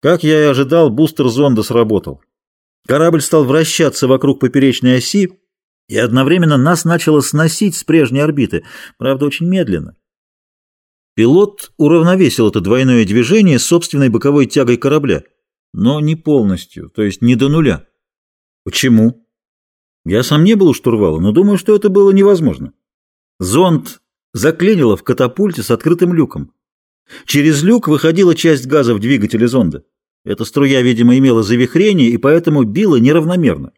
Как я и ожидал, бустер зонда сработал. Корабль стал вращаться вокруг поперечной оси, и одновременно нас начало сносить с прежней орбиты, правда, очень медленно. Пилот уравновесил это двойное движение собственной боковой тягой корабля, но не полностью, то есть не до нуля. Почему? Я сам не был у штурвала, но думаю, что это было невозможно. Зонд заклинило в катапульте с открытым люком. Через люк выходила часть газа в двигателе зонда. Эта струя, видимо, имела завихрение и поэтому била неравномерно.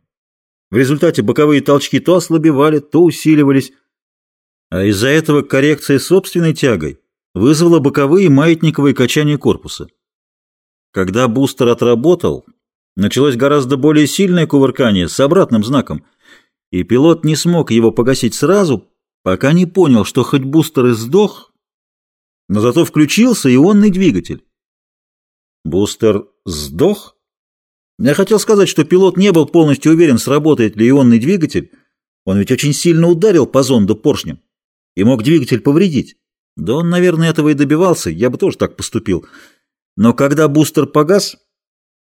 В результате боковые толчки то ослабевали, то усиливались, а из-за этого коррекция собственной тягой вызвала боковые маятниковые качания корпуса. Когда бустер отработал, началось гораздо более сильное кувыркание с обратным знаком, и пилот не смог его погасить сразу, пока не понял, что хоть бустер и сдох, но зато включился ионный двигатель. Бустер сдох? Я хотел сказать, что пилот не был полностью уверен, сработает ли ионный двигатель. Он ведь очень сильно ударил по зонду поршнем и мог двигатель повредить. Да он, наверное, этого и добивался, я бы тоже так поступил. Но когда бустер погас,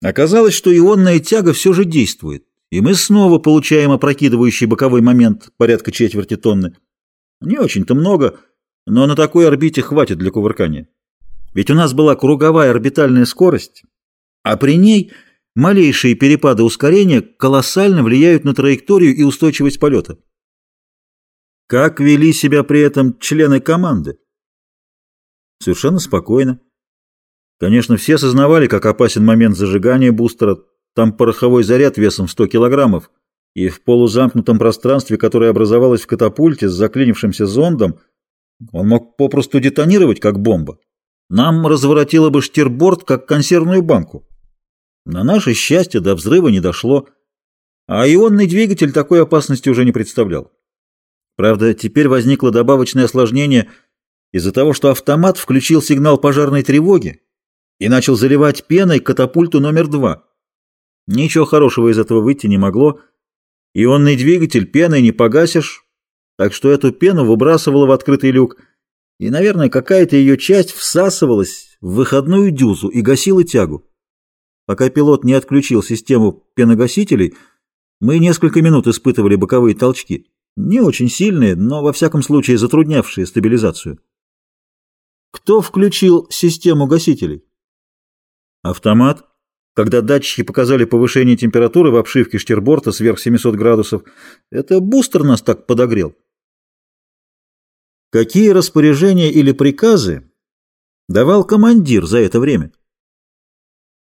оказалось, что ионная тяга все же действует, и мы снова получаем опрокидывающий боковой момент порядка четверти тонны. Не очень-то много, но на такой орбите хватит для кувыркания. Ведь у нас была круговая орбитальная скорость, а при ней малейшие перепады ускорения колоссально влияют на траекторию и устойчивость полета. Как вели себя при этом члены команды? Совершенно спокойно. Конечно, все осознавали, как опасен момент зажигания бустера. Там пороховой заряд весом в 100 килограммов, и в полузамкнутом пространстве, которое образовалось в катапульте с заклинившимся зондом, он мог попросту детонировать, как бомба. Нам разворотило бы штирборд, как консервную банку. На наше счастье до взрыва не дошло, а ионный двигатель такой опасности уже не представлял. Правда, теперь возникло добавочное осложнение из-за того, что автомат включил сигнал пожарной тревоги и начал заливать пеной катапульту номер два. Ничего хорошего из этого выйти не могло. Ионный двигатель пеной не погасишь, так что эту пену выбрасывало в открытый люк – и, наверное, какая-то ее часть всасывалась в выходную дюзу и гасила тягу. Пока пилот не отключил систему пеногасителей, мы несколько минут испытывали боковые толчки. Не очень сильные, но во всяком случае затруднявшие стабилизацию. Кто включил систему гасителей? Автомат. Когда датчики показали повышение температуры в обшивке штирборта сверх 700 градусов, это бустер нас так подогрел. Какие распоряжения или приказы давал командир за это время?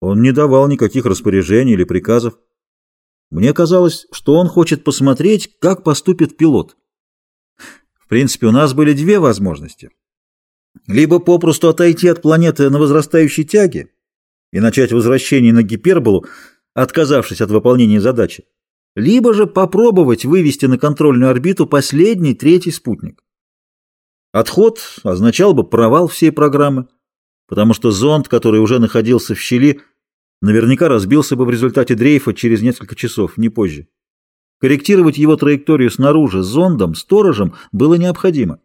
Он не давал никаких распоряжений или приказов. Мне казалось, что он хочет посмотреть, как поступит пилот. В принципе, у нас были две возможности. Либо попросту отойти от планеты на возрастающей тяге и начать возвращение на гиперболу, отказавшись от выполнения задачи, либо же попробовать вывести на контрольную орбиту последний, третий спутник. Отход означал бы провал всей программы, потому что зонд, который уже находился в щели, наверняка разбился бы в результате дрейфа через несколько часов, не позже. Корректировать его траекторию снаружи зондом, сторожем было необходимо.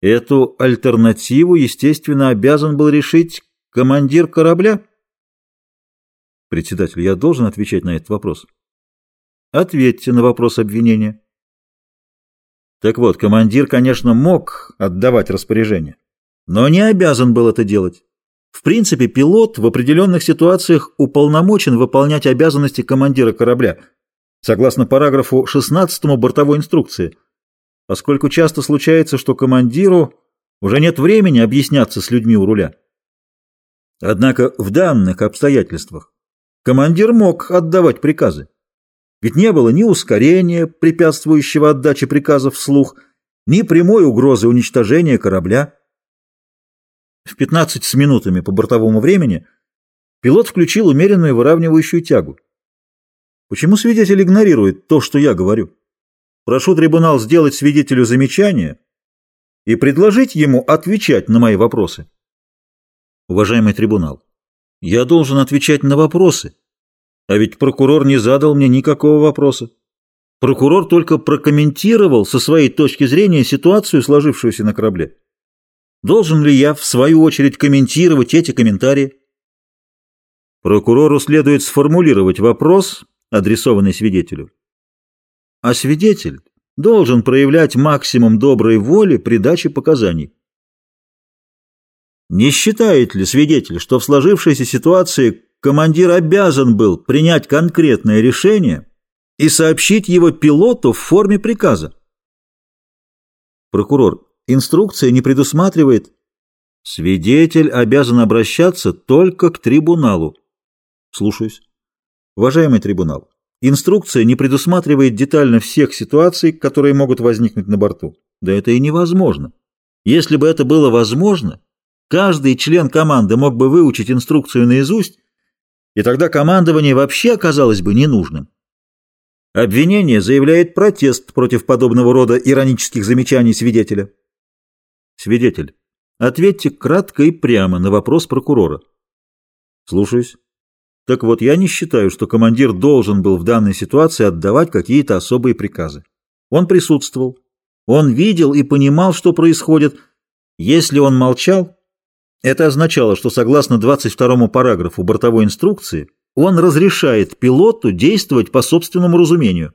Эту альтернативу, естественно, обязан был решить командир корабля. Председатель, я должен отвечать на этот вопрос? Ответьте на вопрос обвинения. Так вот, командир, конечно, мог отдавать распоряжение, но не обязан был это делать. В принципе, пилот в определенных ситуациях уполномочен выполнять обязанности командира корабля, согласно параграфу 16 бортовой инструкции, поскольку часто случается, что командиру уже нет времени объясняться с людьми у руля. Однако в данных обстоятельствах командир мог отдавать приказы. Ведь не было ни ускорения, препятствующего отдаче приказов вслух, ни прямой угрозы уничтожения корабля. В 15 с минутами по бортовому времени пилот включил умеренную выравнивающую тягу. Почему свидетель игнорирует то, что я говорю? Прошу трибунал сделать свидетелю замечание и предложить ему отвечать на мои вопросы. Уважаемый трибунал, я должен отвечать на вопросы, а ведь прокурор не задал мне никакого вопроса. Прокурор только прокомментировал со своей точки зрения ситуацию, сложившуюся на корабле. Должен ли я, в свою очередь, комментировать эти комментарии? Прокурору следует сформулировать вопрос, адресованный свидетелю. А свидетель должен проявлять максимум доброй воли при даче показаний. Не считает ли свидетель, что в сложившейся ситуации командир обязан был принять конкретное решение и сообщить его пилоту в форме приказа? Прокурор, инструкция не предусматривает. Свидетель обязан обращаться только к трибуналу. Слушаюсь. Уважаемый трибунал, инструкция не предусматривает детально всех ситуаций, которые могут возникнуть на борту. Да это и невозможно. Если бы это было возможно, каждый член команды мог бы выучить инструкцию наизусть, и тогда командование вообще оказалось бы ненужным. Обвинение заявляет протест против подобного рода иронических замечаний свидетеля. Свидетель, ответьте кратко и прямо на вопрос прокурора. Слушаюсь. Так вот, я не считаю, что командир должен был в данной ситуации отдавать какие-то особые приказы. Он присутствовал. Он видел и понимал, что происходит. Если он молчал, это означало, что согласно 22 параграфу бортовой инструкции он разрешает пилоту действовать по собственному разумению.